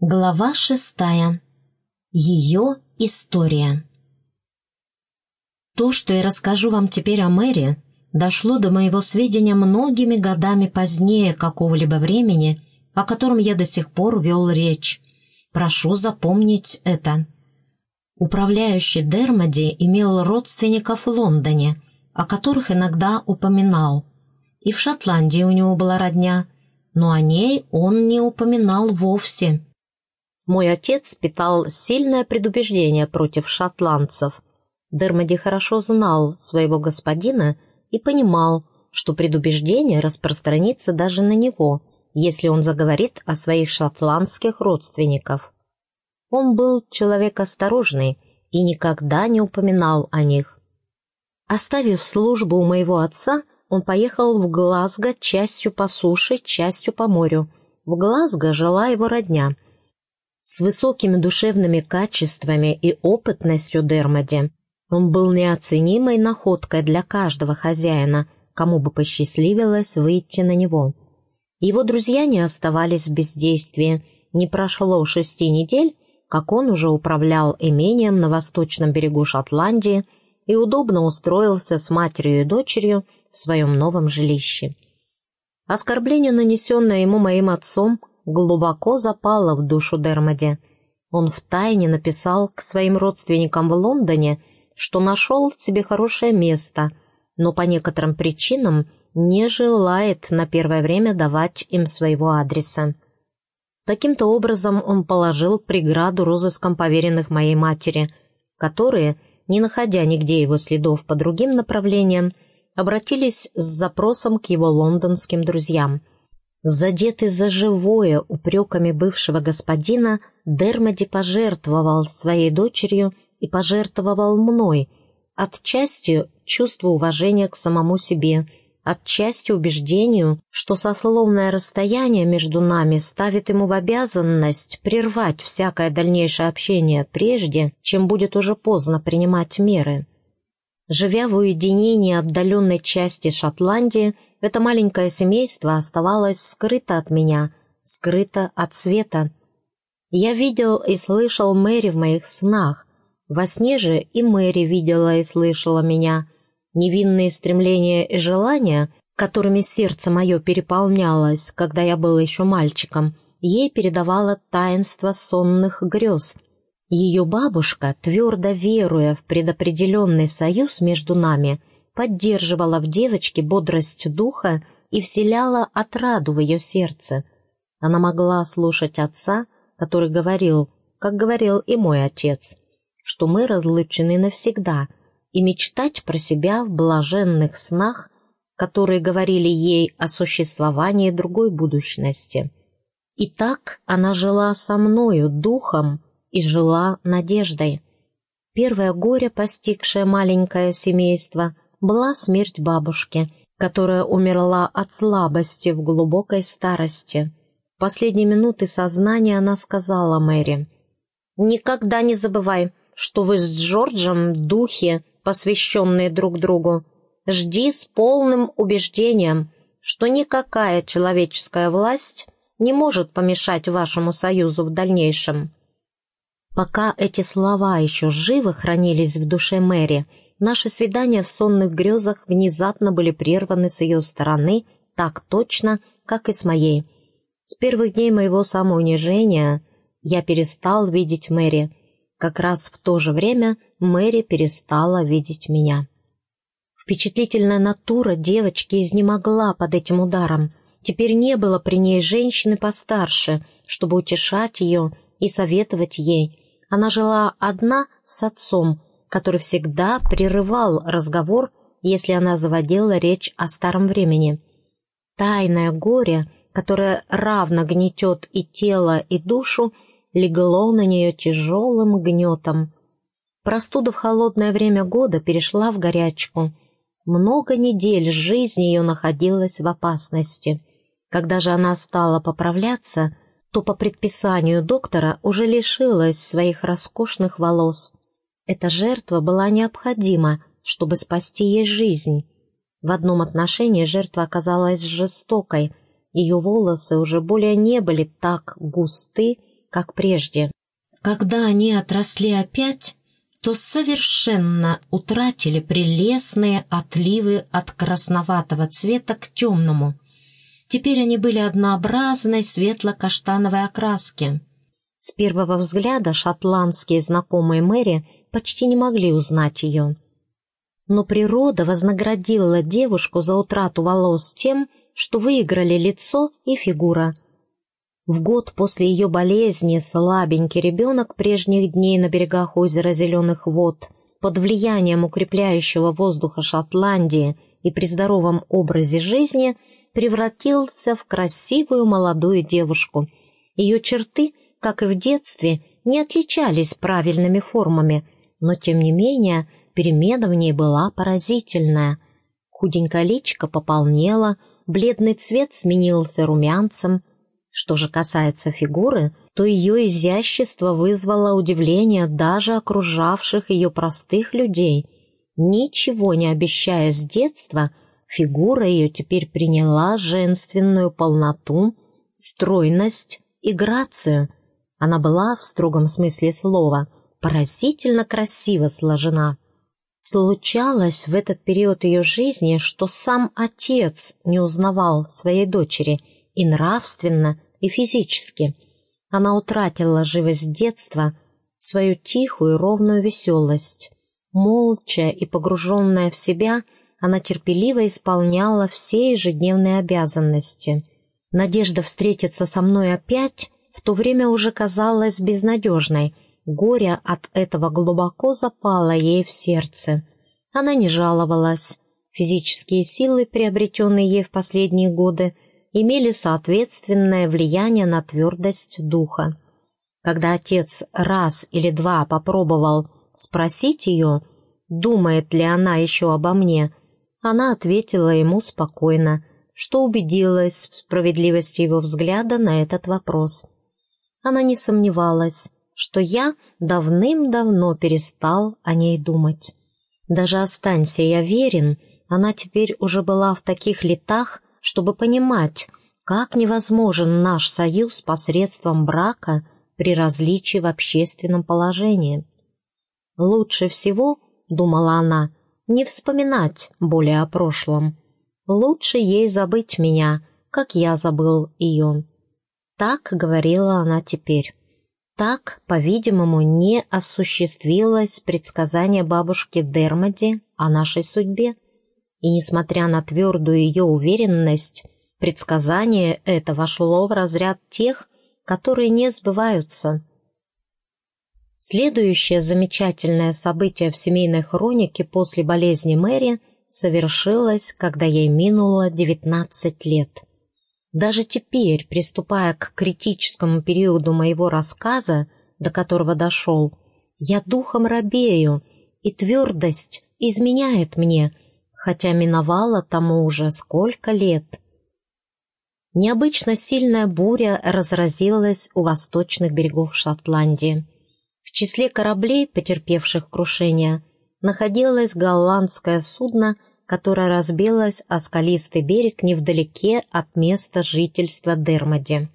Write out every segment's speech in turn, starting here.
Глава шестая. Ее история. То, что я расскажу вам теперь о Мэри, дошло до моего сведения многими годами позднее какого-либо времени, о котором я до сих пор вел речь. Прошу запомнить это. Управляющий Дермоди имел родственников в Лондоне, о которых иногда упоминал. И в Шотландии у него была родня, но о ней он не упоминал вовсе. Мой отец питал сильное предубеждение против шотландцев. Дермоди хорошо знал своего господина и понимал, что предубеждение распространится даже на него, если он заговорит о своих шотландских родственниках. Он был человек осторожный и никогда не упоминал о них. Оставив службу у моего отца, он поехал в Глазго частью по суше, частью по морю. В Глазго жила его родня — с высокими душевными качествами и опытностью Дермоди он был неоценимой находкой для каждого хозяина, кому бы посчастливилось выйти на него. Его друзья не оставались в бездействии. Не прошло шести недель, как он уже управлял имением на восточном берегу Шотландии и удобно устроился с матерью и дочерью в своем новом жилище. Оскорбление, нанесенное ему моим отцом, глубоко запало в душу Дермоди. Он втайне написал к своим родственникам в Лондоне, что нашел себе хорошее место, но по некоторым причинам не желает на первое время давать им своего адреса. Таким-то образом он положил преграду розыском поверенных моей матери, которые, не находя нигде его следов по другим направлениям, обратились с запросом к его лондонским друзьям – Задетый за живое упреками бывшего господина, Дермоди пожертвовал своей дочерью и пожертвовал мной, отчасти чувство уважения к самому себе, отчасти убеждению, что сословное расстояние между нами ставит ему в обязанность прервать всякое дальнейшее общение прежде, чем будет уже поздно принимать меры. Живя в уединении отдаленной части Шотландии, это маленькое семейство оставалось скрыто от меня, скрыто от света. Я видел и слышал Мэри в моих снах. Во сне же и Мэри видела и слышала меня. Невинные стремления и желания, которыми сердце мое переполнялось, когда я был еще мальчиком, ей передавало таинство сонных грез. Ее бабушка, твердо веруя в предопределенный союз между нами, — поддерживала в девочке бодрость духа и вселяла отраду в ее сердце. Она могла слушать отца, который говорил, как говорил и мой отец, что мы разлучены навсегда, и мечтать про себя в блаженных снах, которые говорили ей о существовании другой будущности. И так она жила со мною духом и жила надеждой. Первое горе, постигшее маленькое семейство — была смерть бабушки, которая умерла от слабости в глубокой старости. В последние минуты сознания она сказала Мэри, «Никогда не забывай, что вы с Джорджем духи, посвященные друг другу. Жди с полным убеждением, что никакая человеческая власть не может помешать вашему союзу в дальнейшем». Пока эти слова еще живы хранились в душе Мэри, Наши свидания в сонных грезах внезапно были прерваны с ее стороны так точно, как и с моей. С первых дней моего самоунижения я перестал видеть Мэри. Как раз в то же время Мэри перестала видеть меня. Впечатлительная натура девочки изнемогла под этим ударом. Теперь не было при ней женщины постарше, чтобы утешать ее и советовать ей. Она жила одна с отцом, который всегда прерывал разговор, если она заводила речь о старом времени. Тайное горе, которое равно гнетет и тело, и душу, легло на нее тяжелым гнетом. Простуда в холодное время года перешла в горячку. Много недель жизнь ее находилась в опасности. Когда же она стала поправляться, то по предписанию доктора уже лишилась своих роскошных волос. Эта жертва была необходима, чтобы спасти ей жизнь. В одном отношении жертва оказалась жестокой. Ее волосы уже более не были так густы, как прежде. Когда они отросли опять, то совершенно утратили прелестные отливы от красноватого цвета к темному. Теперь они были однообразной светло-каштановой окраски. С первого взгляда шотландские знакомые Мэри почти не могли узнать ее. Но природа вознаградила девушку за утрату волос тем, что выиграли лицо и фигура – в год после ее болезни слабенький ребенок прежних дней на берегах озера Зеленых вод под влиянием укрепляющего воздуха Шотландии и при здоровом образе жизни превратился в красивую молодую девушку. Ее черты, как и в детстве, не отличались правильными формами, но, тем не менее, перемена в ней была поразительная. Худенькая личка пополнела, бледный цвет сменился румянцем – что же касается фигуры, то ее изящество вызвало удивление даже окружавших ее простых людей. Ничего не обещая с детства, фигура ее теперь приняла женственную полноту, стройность и грацию. Она была, в строгом смысле слова, поразительно красиво сложена. Случалось в этот период ее жизни, что сам отец не узнавал своей дочери и нравственно, и физически. Она утратила живость детства, свою тихую ровную веселость. Молча и погруженная в себя, она терпеливо исполняла все ежедневные обязанности. Надежда встретиться со мной опять в то время уже казалась безнадежной. Горе от этого глубоко запало ей в сердце. Она не жаловалась. Физические силы, приобретенные ей в последние годы, имели соответственное влияние на твердость духа. Когда отец раз или два попробовал спросить ее, думает ли она еще обо мне, она ответила ему спокойно, что убедилась в справедливости его взгляда на этот вопрос. Она не сомневалась, что я давным-давно перестал о ней думать. Даже останься я верен, она теперь уже была в таких летах, чтобы понимать, как невозможен наш союз посредством брака при различии в общественном положении. Лучше всего, думала она, не вспоминать более о прошлом. Лучше ей забыть меня, как я забыл ее. Так говорила она теперь. Так, по-видимому, не осуществилось предсказание бабушки Дермоди о нашей судьбе и, несмотря на твердую ее уверенность, предсказание это вошло в разряд тех, которые не сбываются. Следующее замечательное событие в семейной хронике после болезни Мэри совершилось, когда ей минуло 19 лет. Даже теперь, приступая к критическому периоду моего рассказа, до которого дошел, я духом робею, и твердость изменяет мне – хотя миновало тому уже сколько лет. Необычно сильная буря разразилась у восточных берегов Шотландии. В числе кораблей, потерпевших крушение, находилось голландское судно, которое разбилось о скалистый берег невдалеке от места жительства Дермоди.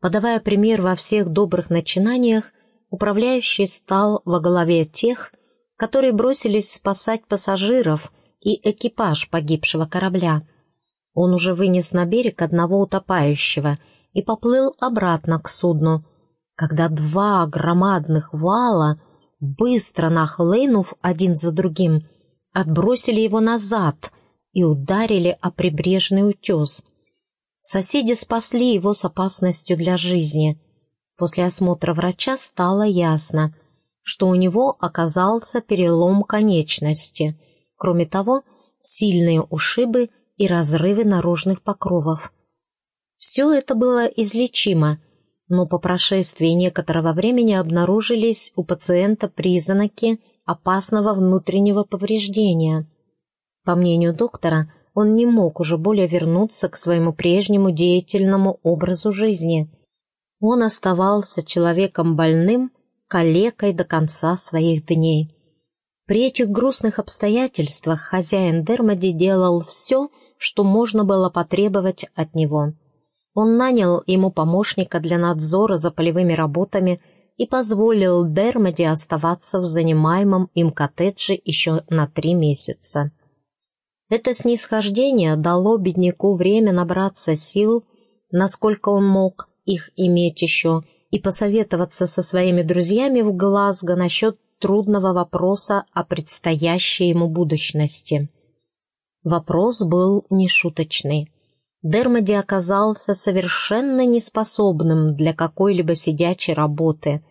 Подавая пример во всех добрых начинаниях, управляющий стал во главе тех, которые бросились спасать пассажиров – и экипаж погибшего корабля. Он уже вынес на берег одного утопающего и поплыл обратно к судну, когда два громадных вала, быстро нахлынув один за другим, отбросили его назад и ударили о прибрежный утес. Соседи спасли его с опасностью для жизни. После осмотра врача стало ясно, что у него оказался перелом конечности — Кроме того, сильные ушибы и разрывы наружных покровов. Все это было излечимо, но по прошествии некоторого времени обнаружились у пациента признаки опасного внутреннего повреждения. По мнению доктора, он не мог уже более вернуться к своему прежнему деятельному образу жизни. Он оставался человеком больным, калекой до конца своих дней. При этих грустных обстоятельствах хозяин Дермоди делал все, что можно было потребовать от него. Он нанял ему помощника для надзора за полевыми работами и позволил Дермоди оставаться в занимаемом им коттедже еще на три месяца. Это снисхождение дало бедняку время набраться сил, насколько он мог их иметь еще, и посоветоваться со своими друзьями в Глазго насчет трудного вопроса о предстоящей ему будущности. Вопрос был нешуточный. Дермоди оказался совершенно неспособным для какой-либо сидячей работы,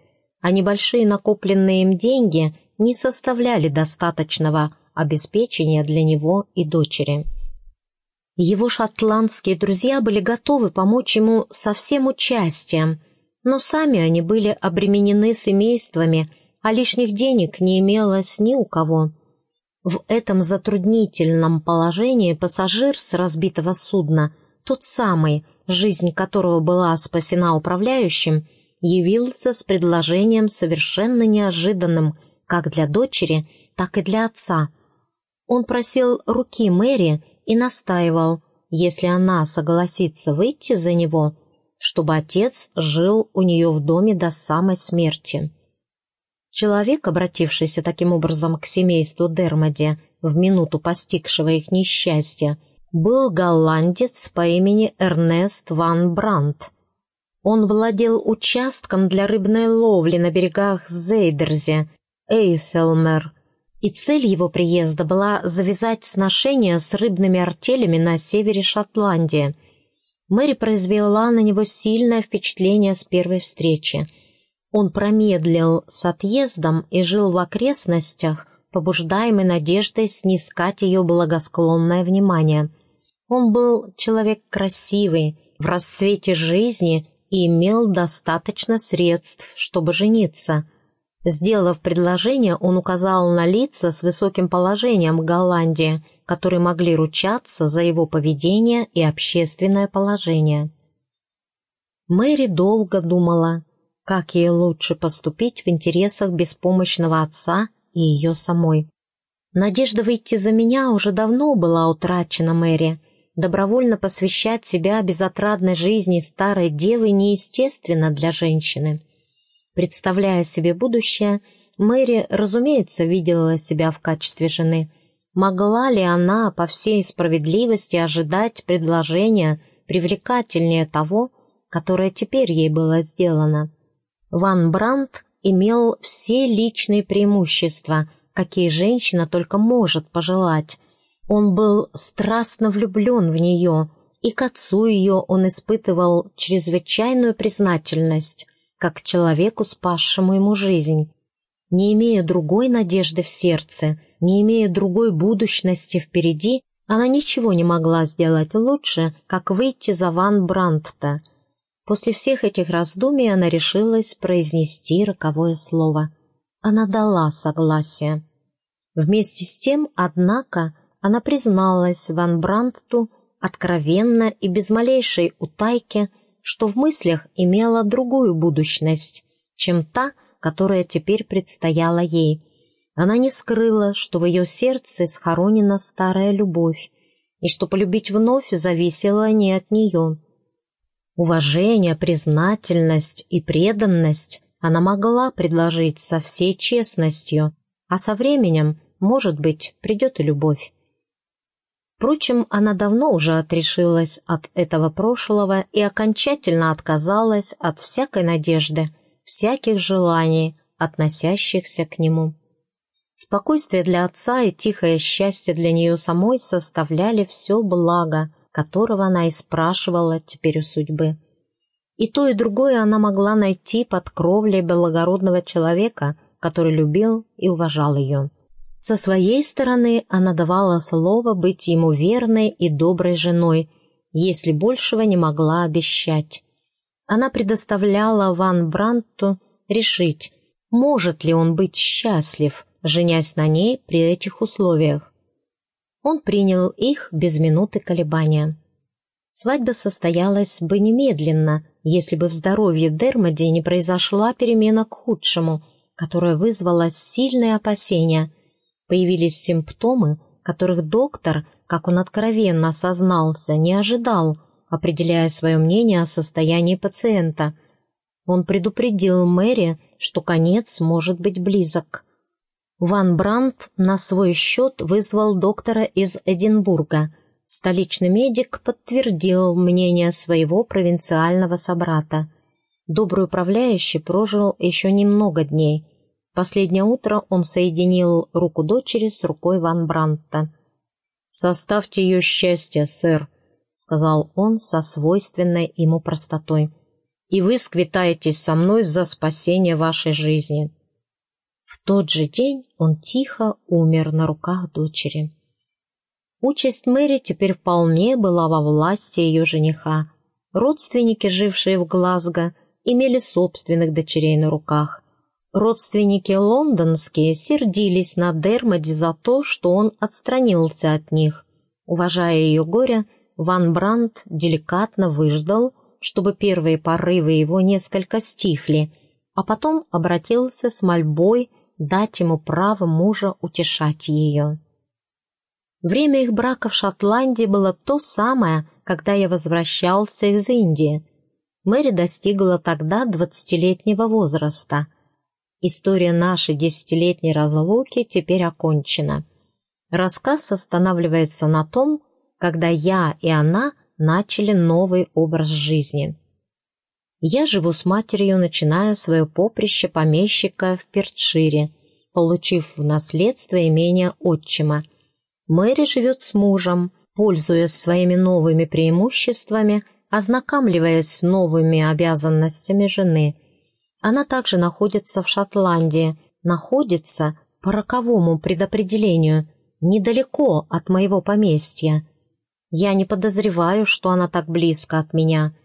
а небольшие накопленные им деньги не составляли достаточного обеспечения для него и дочери. Его шотландские друзья были готовы помочь ему со всем участием, но сами они были обременены семействами, а лишних денег не имелось ни у кого. В этом затруднительном положении пассажир с разбитого судна, тот самый, жизнь которого была спасена управляющим, явился с предложением совершенно неожиданным как для дочери, так и для отца. Он просил руки Мэри и настаивал, если она согласится выйти за него, чтобы отец жил у нее в доме до самой смерти. Человек, обратившийся таким образом к семейству Дермоди в минуту постигшего их несчастья, был голландец по имени Эрнест ван Брандт. Он владел участком для рыбной ловли на берегах Зейдерзе, Эйселмер, и цель его приезда была завязать сношения с рыбными артелями на севере Шотландии. Мэри произвела на него сильное впечатление с первой встречи. Он промедлил с отъездом и жил в окрестностях, побуждаемый надеждой снискать ее благосклонное внимание. Он был человек красивый, в расцвете жизни и имел достаточно средств, чтобы жениться – Сделав предложение, он указал на лица с высоким положением в Голландии, которые могли ручаться за его поведение и общественное положение. Мэри долго думала, как ей лучше поступить в интересах беспомощного отца и ее самой. Надежда выйти за меня уже давно была утрачена Мэри. Добровольно посвящать себя безотрадной жизни старой девы неестественно для женщины. Представляя себе будущее, Мэри, разумеется, видела себя в качестве жены. Могла ли она по всей справедливости ожидать предложения привлекательнее того, которое теперь ей было сделано? Ван Брандт имел все личные преимущества, какие женщина только может пожелать. Он был страстно влюблен в нее, и к отцу ее он испытывал чрезвычайную признательность как человеку, спасшему ему жизнь. Не имея другой надежды в сердце, не имея другой будущности впереди, она ничего не могла сделать лучше, как выйти за Ван Брандта. После всех этих раздумий она решилась произнести роковое слово. Она дала согласие. Вместе с тем, однако, она призналась Ван Брандту откровенно и без малейшей утайки, что в мыслях имела другую будущность, чем та, которая теперь предстояла ей. Она не скрыла, что в ее сердце схоронена старая любовь, и что полюбить вновь зависело не от нее. Уважение, признательность и преданность она могла предложить со всей честностью, а со временем, может быть, придет и любовь. Впрочем, она давно уже отрешилась от этого прошлого и окончательно отказалась от всякой надежды, всяких желаний, относящихся к нему. Спокойствие для отца и тихое счастье для нее самой составляли все благо, которого она и спрашивала теперь у судьбы. И то, и другое она могла найти под кровлей благородного человека, который любил и уважал ее. Со своей стороны она давала слово быть ему верной и доброй женой, если большего не могла обещать. Она предоставляла Ван Бранту решить, может ли он быть счастлив, женясь на ней при этих условиях. Он принял их без минуты колебания. Свадьба состоялась бы немедленно, если бы в здоровье Дермоди не произошла перемена к худшему, которая вызвала сильные опасения – Появились симптомы, которых доктор, как он откровенно осознался, не ожидал, определяя свое мнение о состоянии пациента. Он предупредил Мэри, что конец может быть близок. Ван Брандт на свой счет вызвал доктора из Эдинбурга. Столичный медик подтвердил мнение своего провинциального собрата. Добрый управляющий прожил еще немного дней. Последнее утро он соединил руку дочери с рукой Ван Брандта. «Составьте ее счастье, сэр», — сказал он со свойственной ему простотой. «И вы сквитаетесь со мной за спасение вашей жизни». В тот же день он тихо умер на руках дочери. Участь Мэри теперь вполне была во власти ее жениха. Родственники, жившие в Глазго, имели собственных дочерей на руках. Родственники лондонские сердились на Дермоди за то, что он отстранился от них. Уважая ее горе, Ван Брандт деликатно выждал, чтобы первые порывы его несколько стихли, а потом обратился с мольбой дать ему право мужа утешать ее. Время их брака в Шотландии было то самое, когда я возвращался из Индии. Мэри достигла тогда двадцатилетнего возраста. История нашей десятилетней разлуки теперь окончена. Рассказ останавливается на том, когда я и она начали новый образ жизни. Я живу с матерью, начиная свое поприще помещика в Пертшире, получив в наследство имение отчима. Мэри живет с мужем, пользуясь своими новыми преимуществами, ознакомливаясь с новыми обязанностями жены. Она также находится в Шотландии, находится по роковому предопределению, недалеко от моего поместья. Я не подозреваю, что она так близко от меня –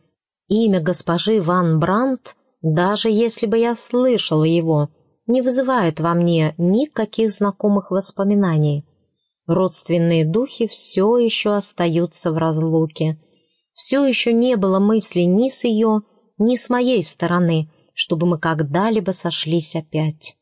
Имя госпожи Ван Брандт, даже если бы я слышала его, не вызывает во мне никаких знакомых воспоминаний. Родственные духи все еще остаются в разлуке. Все еще не было мысли ни с ее, ни с моей стороны, чтобы мы когда-либо сошлись опять.